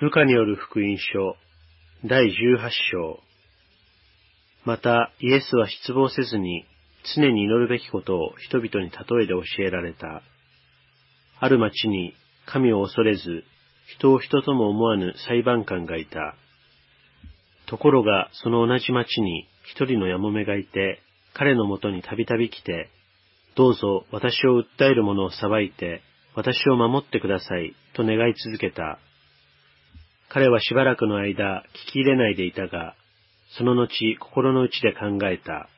ルカによる福音書、第18章。また、イエスは失望せずに、常に祈るべきことを人々に例えで教えられた。ある町に、神を恐れず、人を人とも思わぬ裁判官がいた。ところが、その同じ町に一人のやもめがいて、彼のもとにたびたび来て、どうぞ私を訴える者を裁いて、私を守ってください、と願い続けた。彼はしばらくの間、聞き入れないでいたが、その後、心の内で考えた。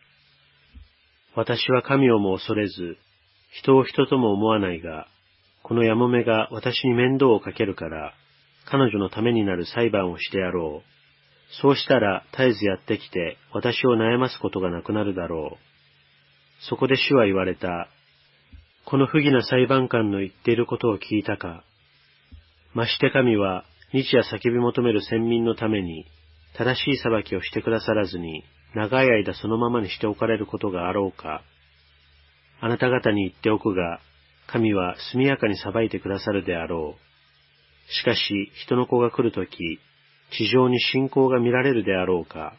私は神をも恐れず、人を人とも思わないが、このやもめが私に面倒をかけるから、彼女のためになる裁判をしてやろう。そうしたら絶えずやってきて、私を悩ますことがなくなるだろう。そこで主は言われた。この不義な裁判官の言っていることを聞いたか。まして神は日夜叫び求める先民のために、正しい裁きをしてくださらずに、長い間そのままにしておかれることがあろうか。あなた方に言っておくが、神は速やかに裁いてくださるであろう。しかし、人の子が来るとき、地上に信仰が見られるであろうか。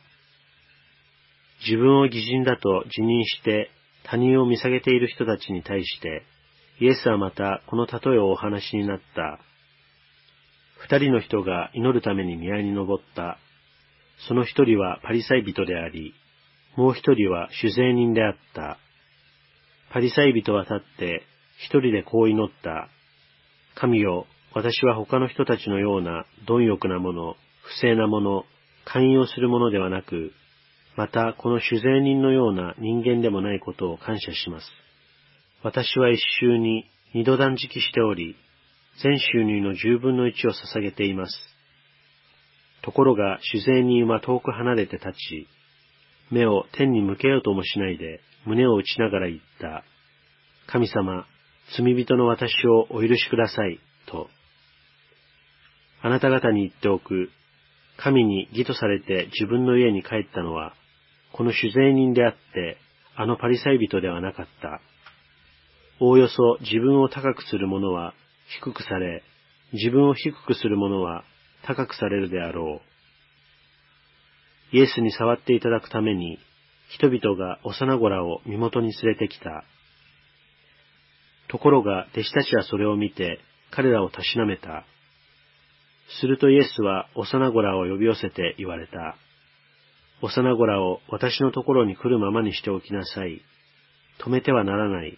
自分を偽人だと自認して他人を見下げている人たちに対して、イエスはまたこの例えをお話になった。二人の人が祈るために宮に登った。その一人はパリサイ人であり、もう一人は酒税人であった。パリサイ人は立って一人でこう祈った。神よ、私は他の人たちのような貪欲なもの、不正なもの、寛容するものではなく、またこの酒税人のような人間でもないことを感謝します。私は一週に二度断食しており、全収入の十分の一を捧げています。ところが主税人は遠く離れて立ち、目を天に向けようともしないで胸を打ちながら言った。神様、罪人の私をお許しください、と。あなた方に言っておく。神に義とされて自分の家に帰ったのは、この主税人であって、あのパリサイ人ではなかった。おおよそ自分を高くする者は低くされ、自分を低くする者は高くされるであろう。イエスに触っていただくために、人々が幼子らを身元に連れてきた。ところが弟子たちはそれを見て、彼らをたしなめた。するとイエスは幼子らを呼び寄せて言われた。幼子らを私のところに来るままにしておきなさい。止めてはならない。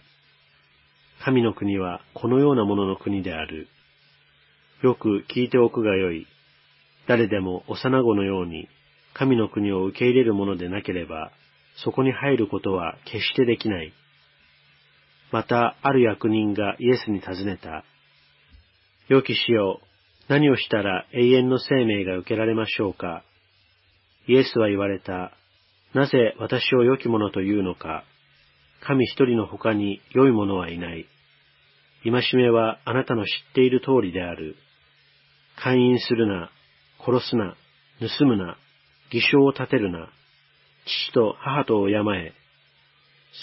神の国はこのようなものの国である。よく聞いておくがよい。誰でも幼子のように神の国を受け入れるものでなければ、そこに入ることは決してできない。また、ある役人がイエスに尋ねた。良き死よう、何をしたら永遠の生命が受けられましょうか。イエスは言われた。なぜ私を良き者というのか。神一人の他に良い者はいない。戒めはあなたの知っている通りである。勧誘するな、殺すな、盗むな、偽証を立てるな、父と母とを敬え。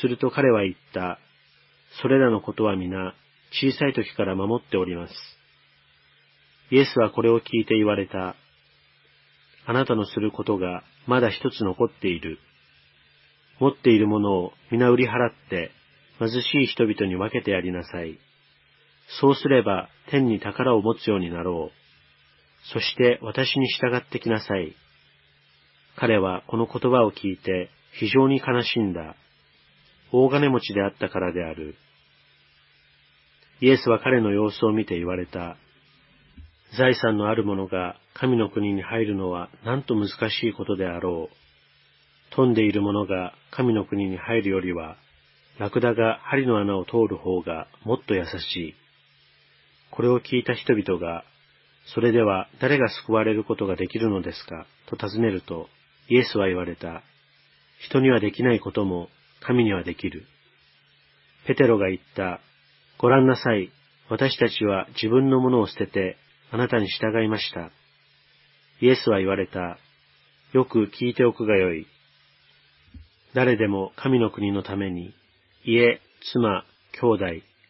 すると彼は言った。それらのことは皆、小さい時から守っております。イエスはこれを聞いて言われた。あなたのすることがまだ一つ残っている。持っているものを皆売り払って、貧しい人々に分けてやりなさい。そうすれば天に宝を持つようになろう。そして私に従ってきなさい。彼はこの言葉を聞いて非常に悲しんだ。大金持ちであったからである。イエスは彼の様子を見て言われた。財産のある者が神の国に入るのはなんと難しいことであろう。富んでいる者が神の国に入るよりは、ラクダが針の穴を通る方がもっと優しい。これを聞いた人々が、それでは誰が救われることができるのですか？と尋ねると、イエスは言われた。人にはできないことも神にはできる。ペテロが言った。ご覧なさい。私たちは自分のものを捨ててあなたに従いました。イエスは言われた。よく聞いておくがよい。誰でも神の国のために、家、妻、兄弟、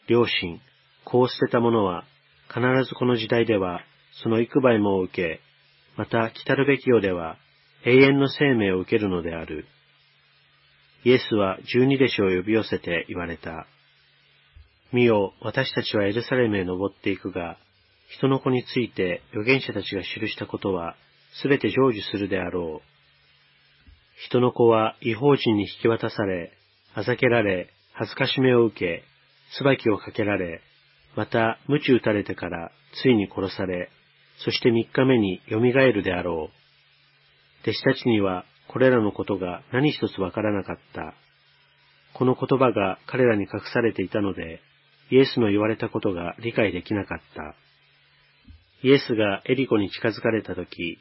両親、こう捨てた者は必ずこの時代ではその幾倍も受け、また来たるべき世では永遠の生命を受けるのである。イエスは十二弟子を呼び寄せて言われた。見よ、私たちはエルサレムへ登っていくが、人の子について預言者たちが記したことは、すべて成就するであろう。人の子は違法人に引き渡され、あざけられ、恥ずかしめを受け、椿をかけられ、また、鞭打たれてからついに殺され、そして三日目に蘇るであろう。弟子たちにはこれらのことが何一つわからなかった。この言葉が彼らに隠されていたので、イエスの言われたことが理解できなかった。イエスがエリコに近づかれたとき、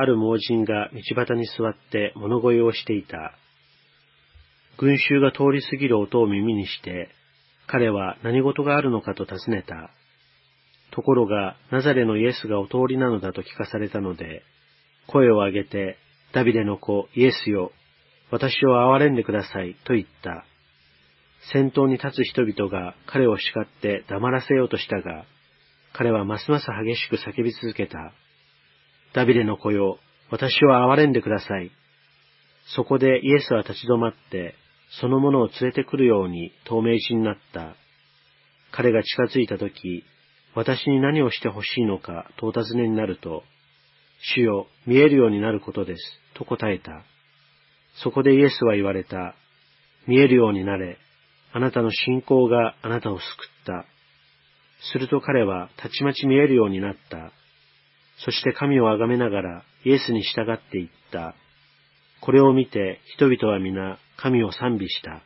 ある盲人が道端に座って物乞いをしていた。群衆が通り過ぎる音を耳にして、彼は何事があるのかと尋ねた。ところが、ナザレのイエスがお通りなのだと聞かされたので、声を上げて、ダビデの子、イエスよ、私を憐れんでください、と言った。先頭に立つ人々が彼を叱って黙らせようとしたが、彼はますます激しく叫び続けた。ダビデの子よ、私を憐れんでください。そこでイエスは立ち止まって、その者を連れてくるように透明人になった。彼が近づいたとき、私に何をしてほしいのかとお尋ねになると、主よ、見えるようになることです、と答えた。そこでイエスは言われた。見えるようになれ。あなたの信仰があなたを救った。すると彼はたちまち見えるようになった。そして神をあがめながらイエスに従っていった。これを見て人々は皆神を賛美した。